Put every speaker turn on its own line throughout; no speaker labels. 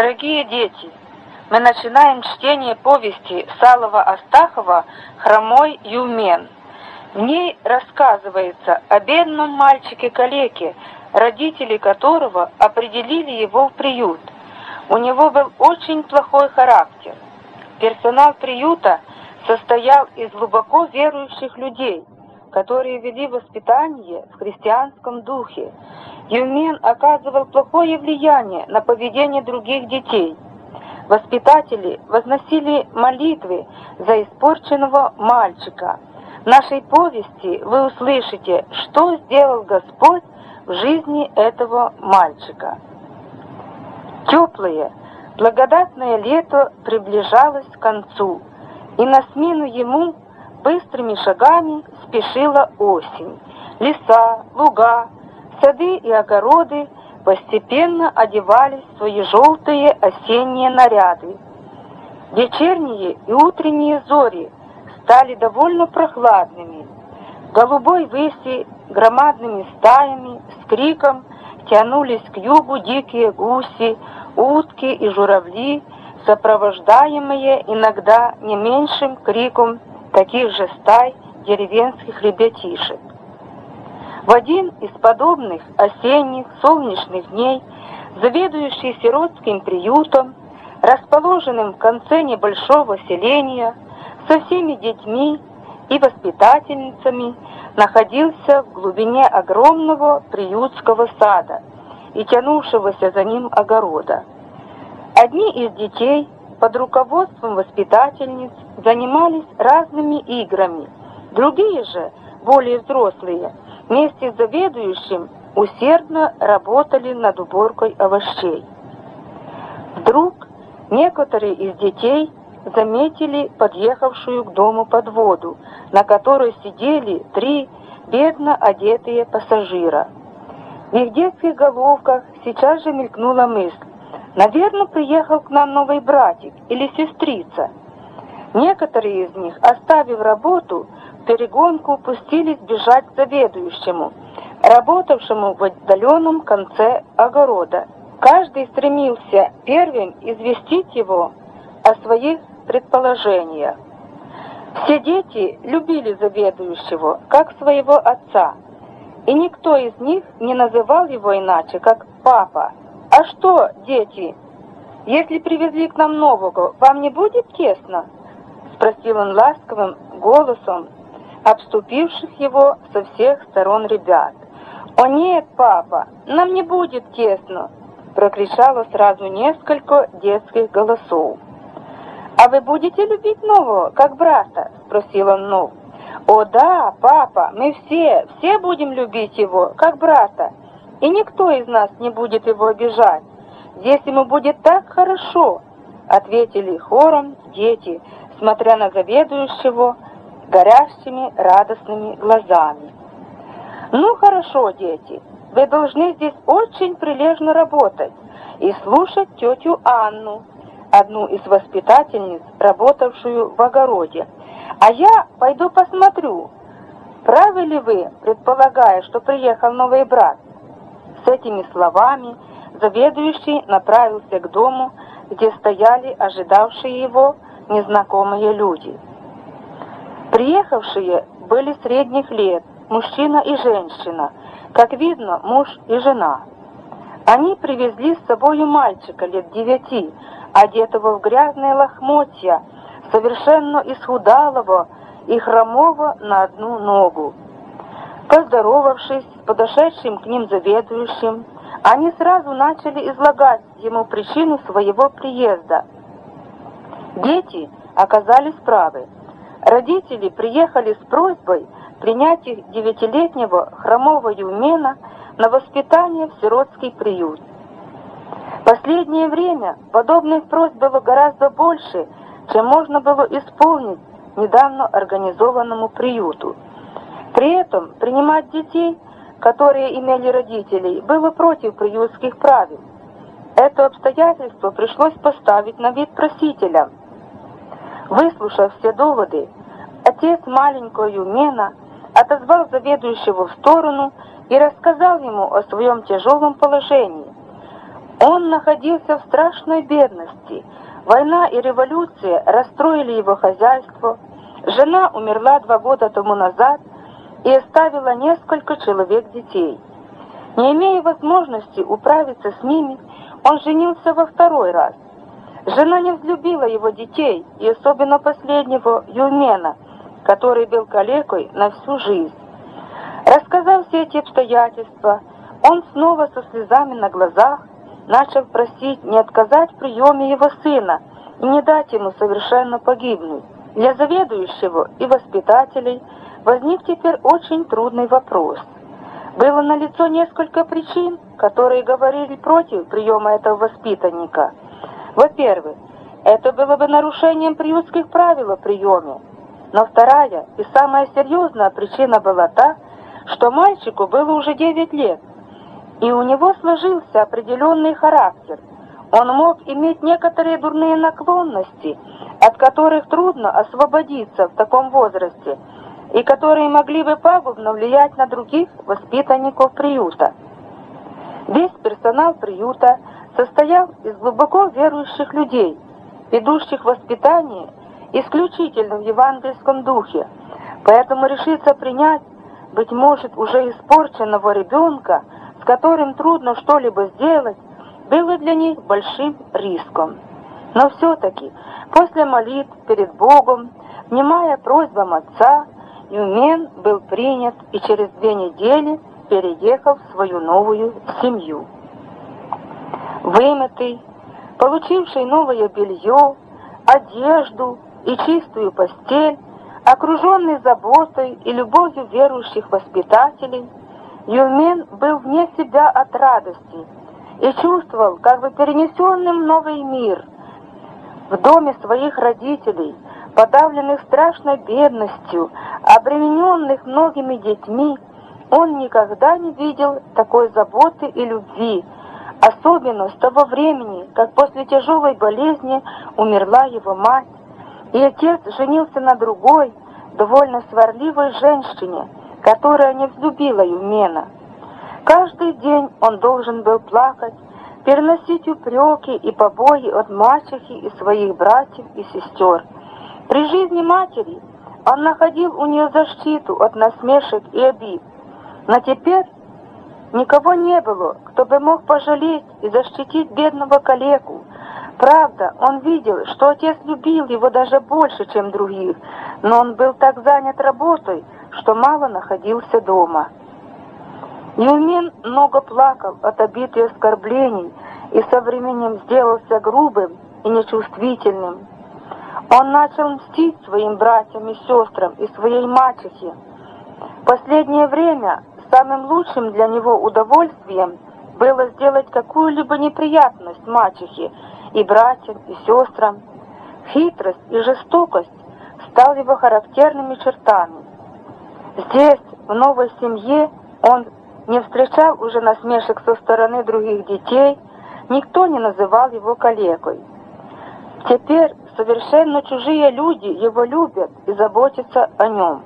Дорогие дети, мы начинаем чтение повести Салова Астахова «Хромой Юмен». В ней рассказывается о бедном мальчике-калеке, родители которого определили его в приют. У него был очень плохой характер. Персонал приюта состоял из глубоко верующих людей, которые вели воспитание в христианском духе. Юмен оказывал плохое влияние на поведение других детей. Воспитатели возносили молитвы за испорченного мальчика. В нашей повести вы услышите, что сделал Господь в жизни этого мальчика. Теплое, благодатное лето приближалось к концу, и на смену ему быстрыми шагами спешила осень. Леса, луга, сады и огороды постепенно одевались в свои желтые осенние наряды. Вечерние и утренние зори стали довольно прохладными. Голубой выси громадными стаями с криком тянулись к югу дикие гуси, утки и журавли, сопровождаемые иногда не меньшим криком таких же стай деревенских ребятишек. В один из подобных осенних солнечных дней заведующий сиротским приютом, расположенным в конце небольшого селения, со всеми детьми и воспитательницами, находился в глубине огромного приютского сада и тянувшегося за ним огорода. Одни из детей под руководством воспитательниц занимались разными играми, другие же, более взрослые, вместе с заведующим усердно работали над уборкой овощей. Вдруг некоторые из детей заметили подъехавшую к дому подводу, на которой сидели три бедно одетые пассажира. В их детских головках сейчас же мелькнула мысль. Наверное, приехал к нам новый братик или сестрица. Некоторые из них, оставив работу, перегонку пустились бежать к заведующему, работавшему в отдаленном конце огорода. Каждый стремился первым известить его о своих предположениях. Все дети любили заведующего, как своего отца, и никто из них не называл его иначе, как «папа». «А что, дети, если привезли к нам нового, вам не будет тесно?» Спросил он ласковым голосом, обступивших его со всех сторон ребят. «О нет, папа, нам не будет тесно!» прокричало сразу несколько детских голосов. «А вы будете любить нового, как брата?» спросил он Нов. «О да, папа, мы все, все будем любить его, как брата, и никто из нас не будет его обижать. Здесь ему будет так хорошо!» ответили хором дети, смотря на заведующего, горящими радостными глазами. «Ну хорошо, дети, вы должны здесь очень прилежно работать и слушать тетю Анну, одну из воспитательниц, работавшую в огороде. А я пойду посмотрю, правы ли вы, предполагая, что приехал новый брат?» С этими словами заведующий направился к дому, где стояли ожидавшие его незнакомые люди. Приехавшие были средних лет, мужчина и женщина, как видно, муж и жена. Они привезли с собою мальчика лет девяти, одетого в грязные лохмотья, совершенно исхудалого и хромого на одну ногу. Поздоровавшись с подошедшим к ним заведующим, они сразу начали излагать ему причину своего приезда. Дети оказались правы. Родители приехали с просьбой принять их девятилетнего хромого Юмена на воспитание в сиротский приют. Последнее время подобных просьб было гораздо больше, чем можно было исполнить недавно организованному приюту. При этом принимать детей, которые имели родителей, было против приютских правил. Это обстоятельство пришлось поставить на вид просителям, Выслушав все доводы, отец маленького Юмена отозвал заведующего в сторону и рассказал ему о своем тяжелом положении. Он находился в страшной бедности. Война и революция расстроили его хозяйство. Жена умерла два года тому назад и оставила несколько человек детей. Не имея возможности управиться с ними, он женился во второй раз. Жена не взлюбила его детей, и особенно последнего, Юмена, который был калекой на всю жизнь. Рассказав все эти обстоятельства, он снова со слезами на глазах начал просить не отказать в приеме его сына и не дать ему совершенно погибнуть. Для заведующего и воспитателей возник теперь очень трудный вопрос. Было налицо несколько причин, которые говорили против приема этого воспитанника. Во-первых, это было бы нарушением приютских правил о приеме. Но вторая и самая серьезная причина была та, что мальчику было уже 9 лет, и у него сложился определенный характер. Он мог иметь некоторые дурные наклонности, от которых трудно освободиться в таком возрасте, и которые могли бы пагубно влиять на других воспитанников приюта. Весь персонал приюта состоял из глубоко верующих людей, ведущих воспитание исключительно в евангельском духе, поэтому решиться принять, быть может, уже испорченного ребенка – с которым трудно что-либо сделать, было для них большим риском. Но все-таки после молитв перед Богом, внимая просьбам отца, Юмен был принят и через две недели переехал в свою новую семью. Вымытый, получивший новое белье, одежду и чистую постель, окруженный заботой и любовью верующих воспитателей, Юмен был вне себя от радости и чувствовал, как бы перенесенным новый мир. В доме своих родителей, подавленных страшной бедностью, обремененных многими детьми, он никогда не видел такой заботы и любви, особенно с того времени, как после тяжелой болезни умерла его мать, и отец женился на другой, довольно сварливой женщине – которая не взлюбила Юмена. Каждый день он должен был плакать, переносить упреки и побои от мачехи и своих братьев и сестер. При жизни матери он находил у нее защиту от насмешек и обид. Но теперь никого не было, кто бы мог пожалеть и защитить бедного калеку. Правда, он видел, что отец любил его даже больше, чем других, но он был так занят работой, что мало находился дома. Юмин много плакал от обид и оскорблений и со временем сделался грубым и нечувствительным. Он начал мстить своим братьям и сестрам и своей мачехе. Последнее время самым лучшим для него удовольствием было сделать какую-либо неприятность мачехе и братьям и сестрам. Хитрость и жестокость стал его характерными чертами. Здесь, в новой семье, он не встречал уже насмешек со стороны других детей, никто не называл его калекой. Теперь совершенно чужие люди его любят и заботятся о нем.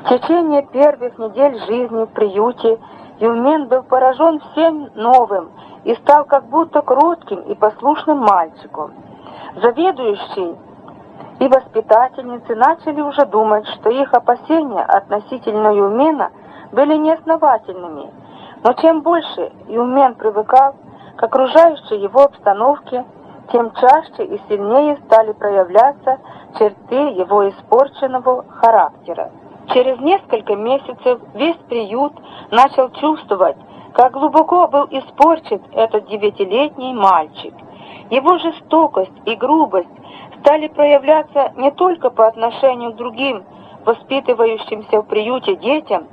В течение первых недель жизни в приюте Юмен был поражен всем новым и стал как будто кротким и послушным мальчиком. Заведующий и воспитательницы начали уже думать, что их опасения относительно Юмена были неосновательными. Но чем больше Юмен привыкал к окружающей его обстановке, тем чаще и сильнее стали проявляться черты его испорченного характера. Через несколько месяцев весь приют начал чувствовать, как глубоко был испорчен этот девятилетний мальчик. Его жестокость и грубость стали проявляться не только по отношению к другим воспитывающимся в приюте детям,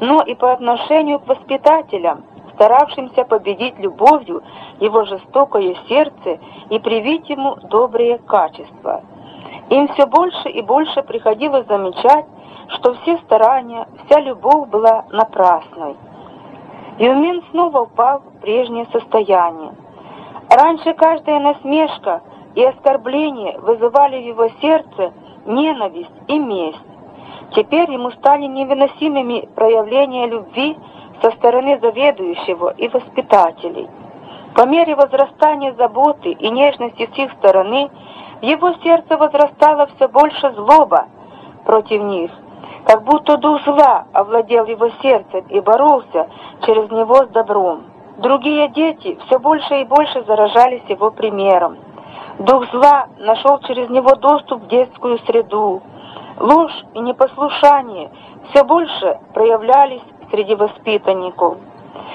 но и по отношению к воспитателям, старавшимся победить любовью его жестокое сердце и привить ему добрые качества. Им все больше и больше приходилось замечать, что все старания, вся любовь была напрасной. Юмин снова упал в прежнее состояние. Раньше каждая насмешка – и оскорбления вызывали в его сердце ненависть и месть. Теперь ему стали невыносимыми проявления любви со стороны заведующего и воспитателей. По мере возрастания заботы и нежности с их стороны, в его сердце возрастало все больше злоба против них, как будто дух зла овладел его сердцем и боролся через него с добром. Другие дети все больше и больше заражались его примером. Дух зла нашел через него доступ в детскую среду. Ложь и непослушание все больше проявлялись среди воспитанников.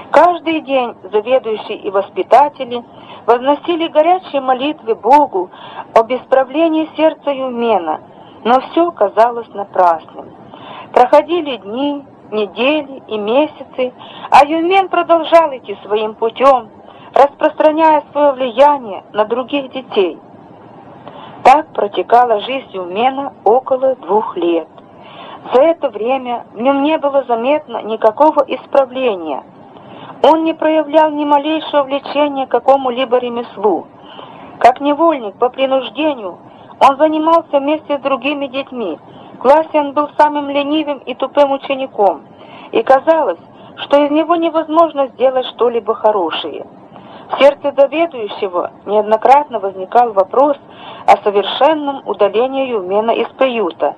Каждый день заведующие и воспитатели возносили горячие молитвы Богу об исправлении сердца Юмена, но все казалось напрасным. Проходили дни, недели и месяцы, а Юмен продолжал идти своим путем, распространяя свое влияние на других детей. Так протекала жизнь Юмена около двух лет. За это время в нем не было заметно никакого исправления. Он не проявлял ни малейшего влечения к какому-либо ремеслу. Как невольник по принуждению, он занимался вместе с другими детьми. Классе он был самым ленивым и тупым учеником, и казалось, что из него невозможно сделать что-либо хорошее. В сердце заведующего неоднократно возникал вопрос о совершенном удалении Юмена из приюта.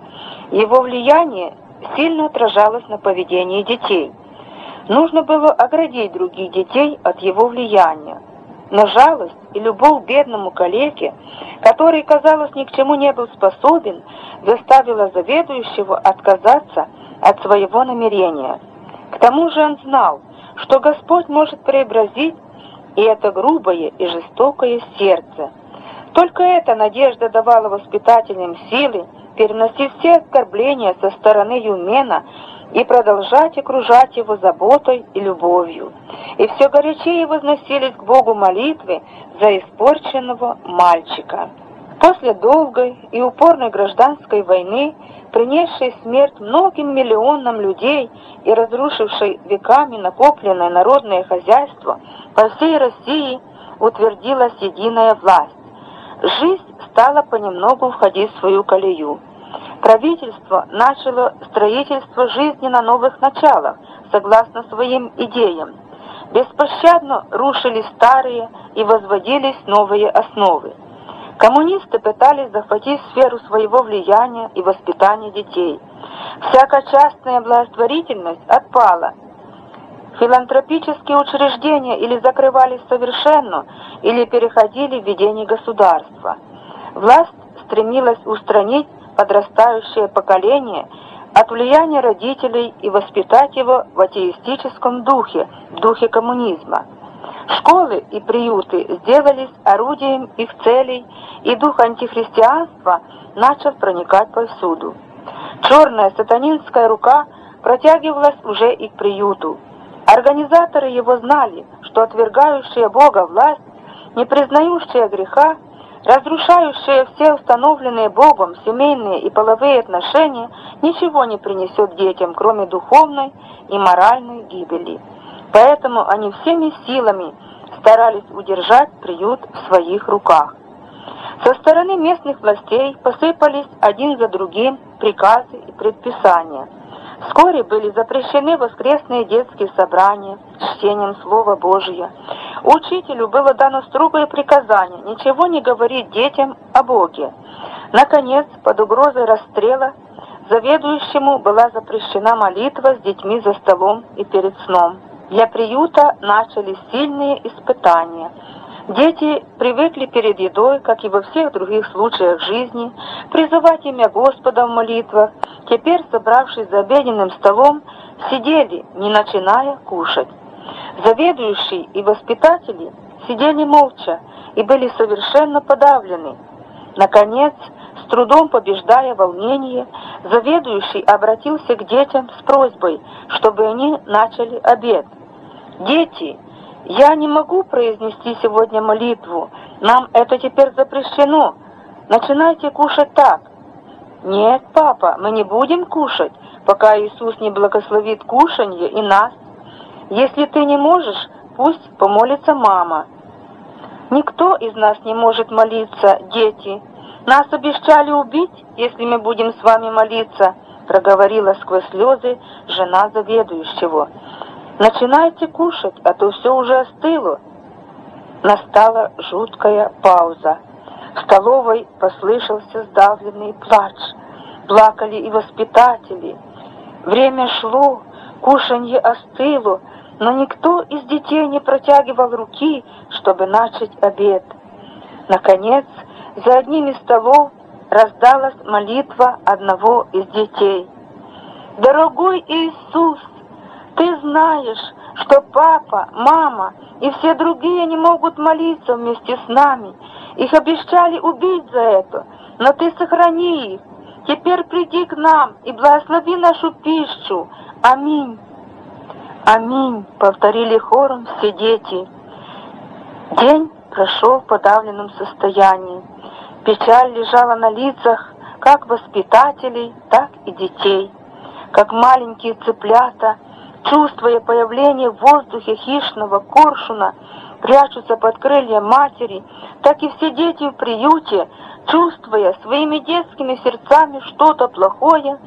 Его влияние сильно отражалось на поведении детей. Нужно было оградить других детей от его влияния. Но жалость и любовь к бедному калеке, который, казалось, ни к чему не был способен, заставила заведующего отказаться от своего намерения. К тому же он знал, что Господь может преобразить и это грубое и жестокое сердце. Только эта надежда давала воспитателям силы переносить все оскорбления со стороны Юмена и продолжать окружать его заботой и любовью. И все горячее возносились к Богу молитвы за испорченного мальчика. После долгой и упорной гражданской войны, принесшей смерть многим миллионам людей и разрушившей веками накопленное народное хозяйство, по всей России утвердилась единая власть. Жизнь стала понемногу входить в свою колею. Правительство начало строительство жизни на новых началах, согласно своим идеям. Беспощадно рушились старые и возводились новые основы. Коммунисты пытались захватить сферу своего влияния и воспитания детей. Всякая частная благотворительность отпала. Филантропические учреждения или закрывались совершенно, или переходили в ведение государства. Власть стремилась устранить подрастающее поколение от влияния родителей и воспитать его в атеистическом духе, духе коммунизма. Школы и приюты сделались орудием их целей, и дух антихристианства начал проникать повсюду. Черная сатанинская рука протягивалась уже и к приюту. Организаторы его знали, что отвергающая Бога власть, не признающая греха, разрушающая все установленные Богом семейные и половые отношения, ничего не принесет детям, кроме духовной и моральной гибели. Поэтому они всеми силами старались удержать приют в своих руках. Со стороны местных властей посыпались один за другим приказы и предписания. Вскоре были запрещены воскресные детские собрания с чтением Слова Божия. Учителю было дано строгое приказание ничего не говорить детям о Боге. Наконец, под угрозой расстрела, заведующему была запрещена молитва с детьми за столом и перед сном. Для приюта начались сильные испытания. Дети привыкли перед едой, как и во всех других случаях жизни, призывать имя Господа в молитвах. Теперь, собравшись за обеденным столом, сидели, не начиная кушать. Заведующие и воспитатели сидели молча и были совершенно подавлены. Наконец, с трудом побеждая волнение, заведующий обратился к детям с просьбой, чтобы они начали обед. «Дети, я не могу произнести сегодня молитву, нам это теперь запрещено. Начинайте кушать так». «Нет, папа, мы не будем кушать, пока Иисус не благословит кушанье и нас. Если ты не можешь, пусть помолится мама». «Никто из нас не может молиться, дети», «Нас обещали убить, если мы будем с вами молиться», проговорила сквозь слезы жена заведующего. «Начинайте кушать, а то все уже остыло». Настала жуткая пауза. В столовой послышался сдавленный плач. Плакали и воспитатели. Время шло, кушанье остыло, но никто из детей не протягивал руки, чтобы начать обед. Наконец, за одним из столов раздалась молитва одного из детей. «Дорогой Иисус, ты знаешь, что папа, мама и все другие не могут молиться вместе с нами. Их обещали убить за это, но ты сохрани их. Теперь приди к нам и благослови нашу пищу. Аминь. Аминь, повторили хором все дети. День прошел в подавленном состоянии. Печаль лежала на лицах как воспитателей, так и детей. Как маленькие цыплята, чувствуя появление в воздухе хищного коршуна, прячутся под крылья матери, так и все дети в приюте, чувствуя своими детскими сердцами что-то плохое,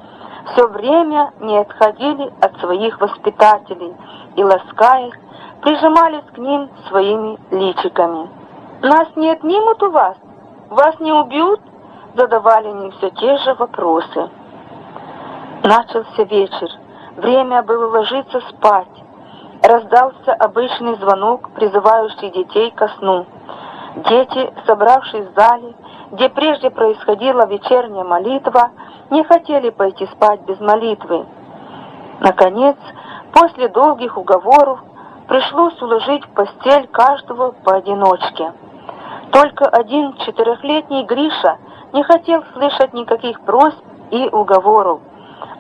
все время не отходили от своих воспитателей и, ласкаясь, прижимались к ним своими личиками. «Нас не отнимут у вас? Вас не убьют?» задавали они все те же вопросы. Начался вечер. Время было ложиться спать. Раздался обычный звонок, призывающий детей ко сну. Дети, собравшись в зале, где прежде происходила вечерняя молитва, не хотели пойти спать без молитвы. Наконец, после долгих уговоров, пришлось уложить в постель каждого поодиночке. Только один четырехлетний Гриша не хотел слышать никаких просьб и уговоров.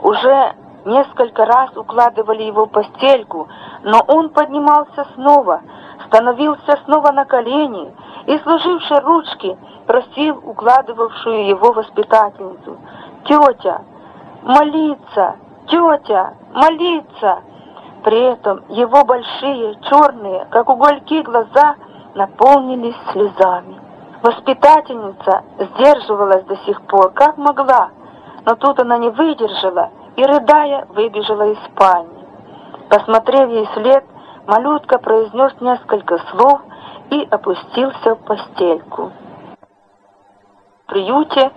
Уже несколько раз укладывали его постельку, но он поднимался снова, становился снова на колени и, сложивши ручки, просил укладывавшую его воспитательницу, «Тетя, молиться! Тетя, молиться!» При этом его большие, черные, как угольки, глаза наполнились слезами. Воспитательница сдерживалась до сих пор, как могла, но тут она не выдержала и, рыдая, выбежала из спальни. Посмотрев ей след, малютка произнес несколько слов и опустился в постельку. В приюте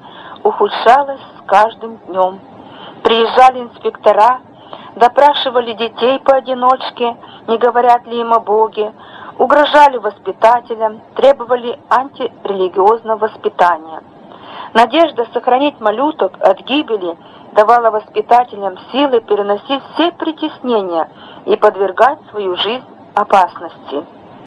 ухудшалось с каждым днем. Приезжали инспектора, допрашивали детей поодиночке, не говорят ли им о Боге, угрожали воспитателям, требовали антирелигиозного воспитания. Надежда сохранить малюток от гибели давала воспитателям силы переносить все притеснения и подвергать свою жизнь опасности.